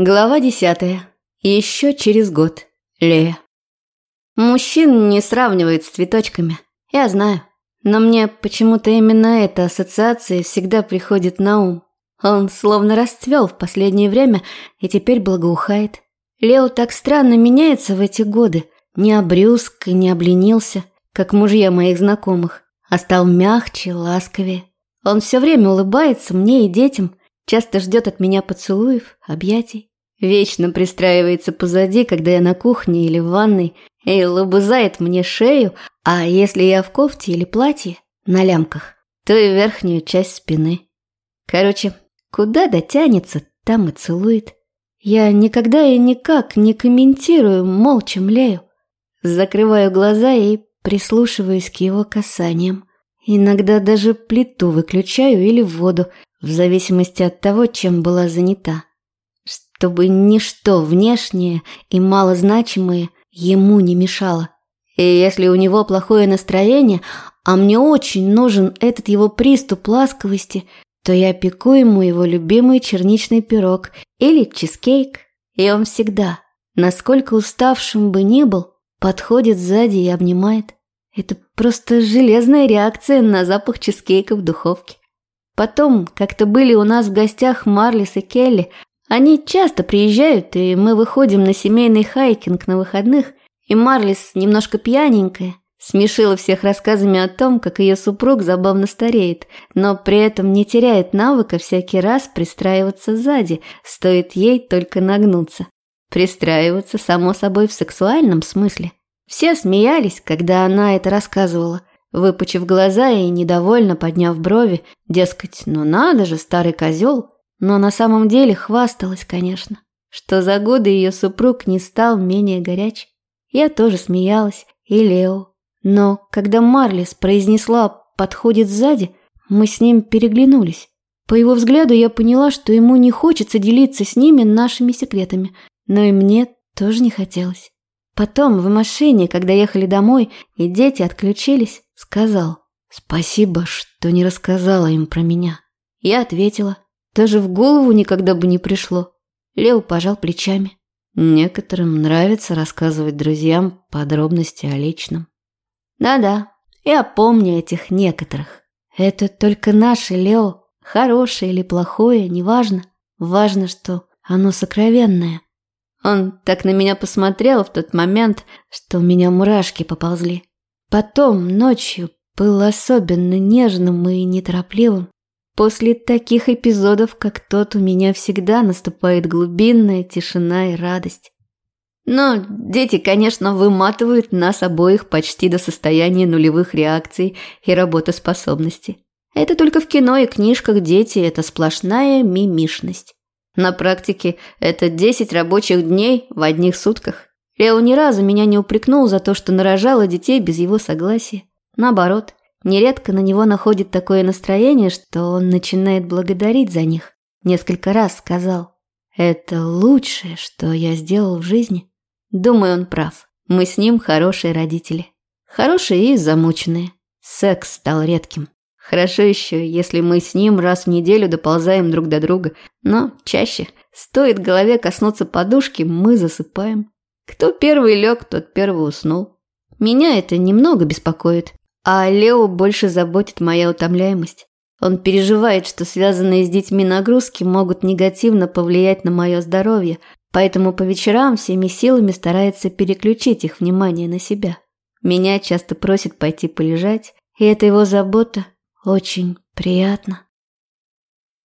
Глава десятая. Еще через год. Лея. Мужчин не сравнивают с цветочками. Я знаю. Но мне почему-то именно эта ассоциация всегда приходит на ум. Он словно расцвел в последнее время и теперь благоухает. Лео так странно меняется в эти годы. Не обрюзг и не обленился, как мужья моих знакомых, а стал мягче, ласковее. Он все время улыбается мне и детям, часто ждет от меня поцелуев, объятий. Вечно пристраивается позади, когда я на кухне или в ванной, и лобызает мне шею, а если я в кофте или платье, на лямках, то и верхнюю часть спины. Короче, куда дотянется, там и целует. Я никогда и никак не комментирую, молча млею. Закрываю глаза и прислушиваюсь к его касаниям. Иногда даже плиту выключаю или воду, в зависимости от того, чем была занята чтобы ничто внешнее и малозначимое ему не мешало. И если у него плохое настроение, а мне очень нужен этот его приступ ласковости, то я пеку ему его любимый черничный пирог или чизкейк, и он всегда, насколько уставшим бы ни был, подходит сзади и обнимает. Это просто железная реакция на запах чизкейка в духовке. Потом, как-то были у нас в гостях Марлис и Келли, они часто приезжают, и мы выходим на семейный хайкинг на выходных, и Марлис, немножко пьяненькая, смешила всех рассказами о том, как ее супруг забавно стареет, но при этом не теряет навыка всякий раз пристраиваться сзади, стоит ей только нагнуться. Пристраиваться, само собой, в сексуальном смысле. Все смеялись, когда она это рассказывала, выпучив глаза и недовольно подняв брови, дескать, ну надо же, старый козел, но на самом деле хвасталась, конечно, что за годы ее супруг не стал менее горяч. Я тоже смеялась, и Лео. Но когда Марлис произнесла «подходит сзади», мы с ним переглянулись. По его взгляду я поняла, что ему не хочется делиться с ними нашими секретами, но и мне тоже не хотелось. Потом в машине, когда ехали домой и дети отключились, сказал «Спасибо, что не рассказала им про меня». Я ответила даже в голову никогда бы не пришло. Лео пожал плечами. Некоторым нравится рассказывать друзьям подробности о личном. Да-да, я помню этих некоторых. Это только наше Лео, хорошее или плохое, неважно. Важно, что оно сокровенное. Он так на меня посмотрел в тот момент, что у меня мурашки поползли. Потом, ночью, был особенно нежным и неторопливым. После таких эпизодов, как тот, у меня всегда наступает глубинная тишина и радость. Но дети, конечно, выматывают нас обоих почти до состояния нулевых реакций и работоспособности. Это только в кино и книжках дети – это сплошная мимишность. На практике это 10 рабочих дней в одних сутках. Лео ни разу меня не упрекнул за то, что нарожала детей без его согласия. Наоборот, Нередко на него находит такое настроение, что он начинает благодарить за них. Несколько раз сказал «Это лучшее, что я сделал в жизни». Думаю, он прав. Мы с ним хорошие родители. Хорошие и замученные. Секс стал редким. Хорошо еще, если мы с ним раз в неделю доползаем друг до друга, но чаще. Стоит голове коснуться подушки, мы засыпаем. Кто первый лег, тот первый уснул. Меня это немного беспокоит. А Лео больше заботит моя утомляемость. Он переживает, что связанные с детьми нагрузки могут негативно повлиять на мое здоровье, поэтому по вечерам всеми силами старается переключить их внимание на себя. Меня часто просит пойти полежать, и эта его забота очень приятна.